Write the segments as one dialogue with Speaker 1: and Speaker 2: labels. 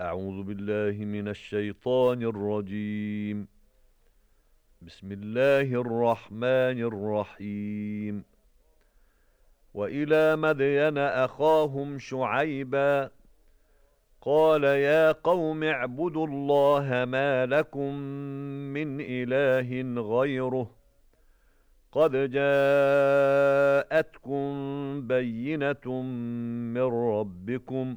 Speaker 1: أعوذ بالله من الشيطان الرجيم. بسم الله الرحمن الرحيم. وإلى مدين أخاهم شعيبا قال يا قوم اعبدوا الله ما لكم من إله غيره قد جاءتكم بينة من ربكم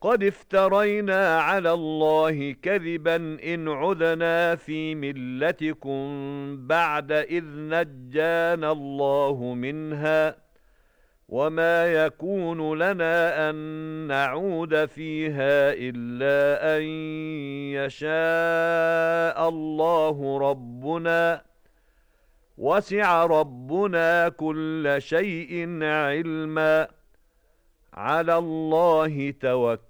Speaker 1: قد افترينا على الله كذبا إن عذنا في ملتكم بعد إذ نجانا الله منها وما يكون لنا أن نعود فيها إلا أن يشاء الله ربنا وسع ربنا كل شيء علما على الله توكل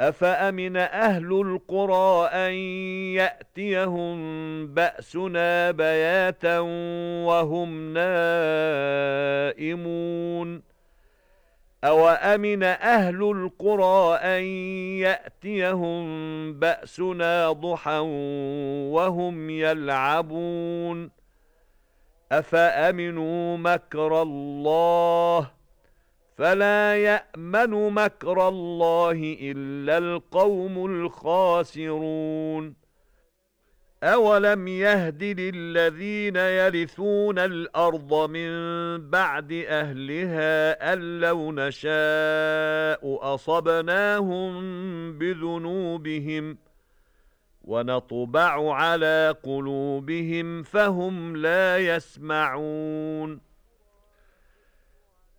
Speaker 1: أَفَأَمِنَ أَهْلُ الْقُرَىٰ أَن يَأْتِيَهُم بَأْسُنَا بَيَاتًا وَهُمْ نَائِمُونَ؟ أَوَأَمِنَ أَهْلُ الْقُرَىٰ أَن يَأْتِيَهُم بَأْسُنَا ضُحًى وَهُمْ يَلْعَبُونَ؟ أَفَأَمِنُوا مَكْرَ اللَّهِ فَلَا يَأْمَنُ مَكْرَ اللَّهِ إِلَّا الْقَوْمُ الْخَاسِرُونَ. أَوَلَمْ يَهْدِ لِلَّذِينَ يَرِثُونَ الْأَرْضَ مِنْ بَعْدِ أَهْلِهَا أَن لَّوْ نَشَاءُ أَصَبْنَاهُم بِذُنُوبِهِمْ وَنَطْبَعُ عَلَى قُلُوبِهِمْ فَهُمْ لَا يَسْمَعُونَ.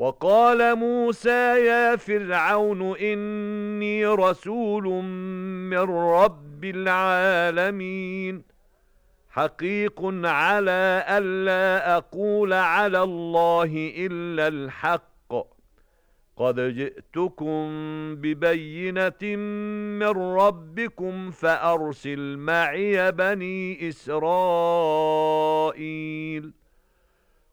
Speaker 1: وَقَالَ مُوسَى يَا فِرْعَوْنُ إِنِّي رَسُولٌ مِّن رَّبِّ الْعَالَمِينَ. حَقِيقٌ عَلَى أَلَّا أَقُولَ عَلَى اللَّهِ إِلَّا الْحَقَّ. قَدْ جِئْتُكُم بِبَيِّنَةٍ مِّن رَّبِّكُمْ فَأَرْسِلْ مَعِيَ بَنِي إِسْرَائِيلَ.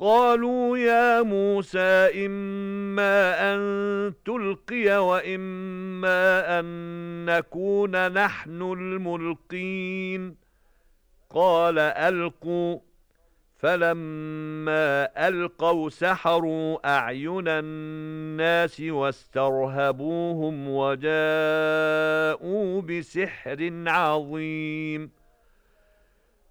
Speaker 1: قالوا يا موسى إما أن تلقي وإما أن نكون نحن الملقين. قال ألقوا. فَلَمَّا أَلْقَوْا سَحَرُوا أَعْيُنَ النَّاسِ وَاسْتَرْهَبُوهُمْ وَجَاءُوا بِسِحْرٍ عَظِيمٍ.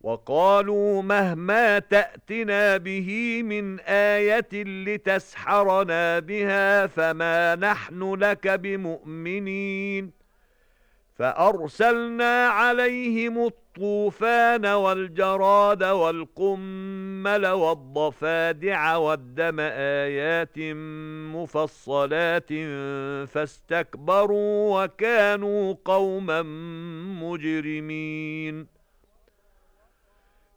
Speaker 1: وَقَالُوا مَهْمَا تَأْتِنَا بِهِ مِنْ آيَةٍ لِتَسْحَرَنَا بِهَا فَمَا نَحْنُ لَكَ بِمُؤْمِنِينَ. فَأَرْسَلْنَا عَلَيْهِمُ الطُّوفَانَ وَالْجَرَادَ وَالْقُمَّلَ وَالضَّفَادِعَ وَالدَّمَ آيَاتٍ مُفَصَّلَاتٍ فَاسْتَكْبَرُوا وَكَانُوا قَوْمًا مُجْرِمِينَ.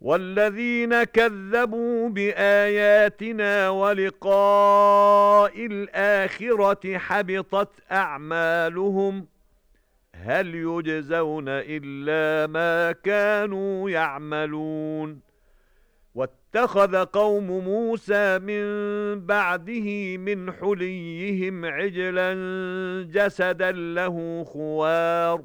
Speaker 1: وَالَّذِينَ كَذَّبُوا بِآيَاتِنَا وَلِقَاءِ الْآخِرَةِ حَبِطَتْ أَعْمَالُهُمْ هَلْ يُجْزَوْنَ إِلَّا مَا كَانُوا يَعْمَلُونَ وَاتَّخَذَ قَوْمُ مُوسَى مِن بَعْدِهِ مِنْ حُلِيِّهِمْ عِجْلًا جَسَدًا لَّهُ خُوَارٌ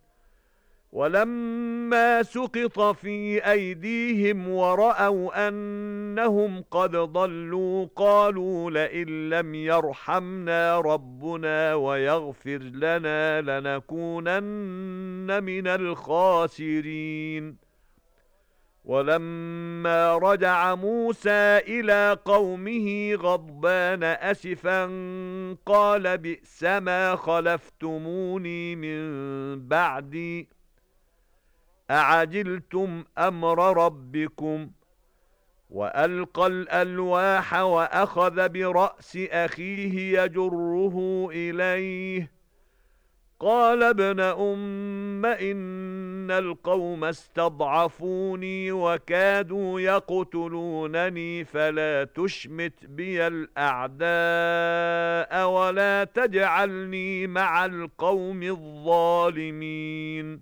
Speaker 1: وَلَمَّا سُقِطَ فِي أَيْدِيهِمْ وَرَأَوْا أَنَّهُمْ قَدْ ضَلُّوا قَالُوا لَئِن لَّمْ يَرْحَمْنَا رَبُّنَا وَيَغْفِرْ لَنَا لَنَكُونَنَّ مِنَ الْخَاسِرِينَ. وَلَمَّا رَجَعَ مُوسَى إِلَى قَوْمِهِ غَضْبَانَ أَسِفًا قَالَ بِئْسَمَا خَلَفْتُمُونِي مِن بَعْدِي. أَعَجِلْتُمْ أَمْرَ رَبِّكُمْ وألقى الألواح وأخذ برأس أخيه يجره إليه قال ابن أم إن القوم استضعفوني وكادوا يقتلونني فلا تشمت بي الأعداء ولا تجعلني مع القوم الظالمين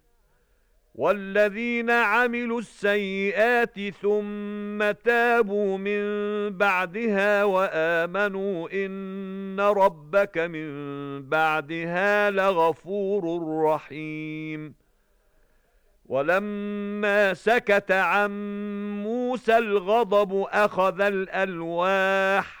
Speaker 1: وَالَّذِينَ عَمِلُوا السَّيِّئَاتِ ثُمَّ تَابُوا مِن بَعْدِهَا وَآمَنُوا إِنَّ رَبَّكَ مِن بَعْدِهَا لَغَفُورٌ رَّحِيمٌ وَلَمَّا سَكَتَ عَن مُوسَى الْغَضَبُ أَخَذَ الْأَلْوَاحَ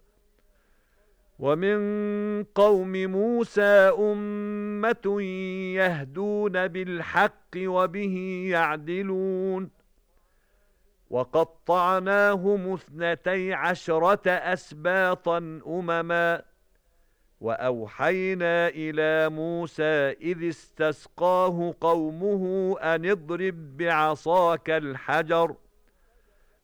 Speaker 1: وَمِن قَوْمِ مُوسَى أُمَّةٌ يَهْدُونَ بِالْحَقِّ وَبِهِ يَعْدِلُونَ. وَقَطَّعْنَاهُمُ اثْنَتَيْ عَشْرَةَ أَسْبَاطًا أُمَمًا. وَأَوْحَيْنَا إِلَى مُوسَى إِذِ اسْتَسْقَاهُ قَوْمُهُ أَنِ اضْرِب بِّعَصَاكَ الْحَجَرَ.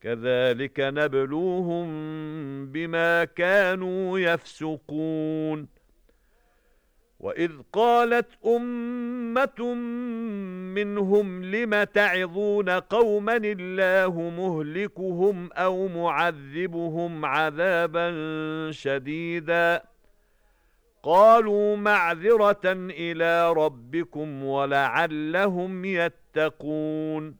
Speaker 1: كَذَلِكَ نَبْلُوهُم بِمَا كَانُوا يَفْسُقُونَ. وَإِذْ قَالَتْ أُمَّةٌ مِّنْهُمْ لِمَ تَعِظُونَ قَوْمًا اللَّهُ مُهْلِكُهُمْ أَوْ مُعَذِّبُهُمْ عَذَابًا شَدِيدًا؟ قَالُوا مَعْذِرَةً إِلَى رَبِّكُمْ وَلَعَلَّهُمْ يَتَّقُونَ.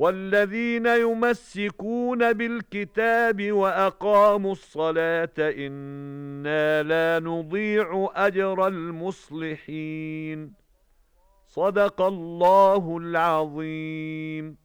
Speaker 1: وَالَّذِينَ يُمَسِّكُونَ بِالْكِتَابِ وَأَقَامُوا الصَّلَاةَ إِنَّا لَا نُضِيعُ أَجْرَ الْمُصْلِحِينَ. صَدَقَ اللَّهُ الْعَظِيمُ.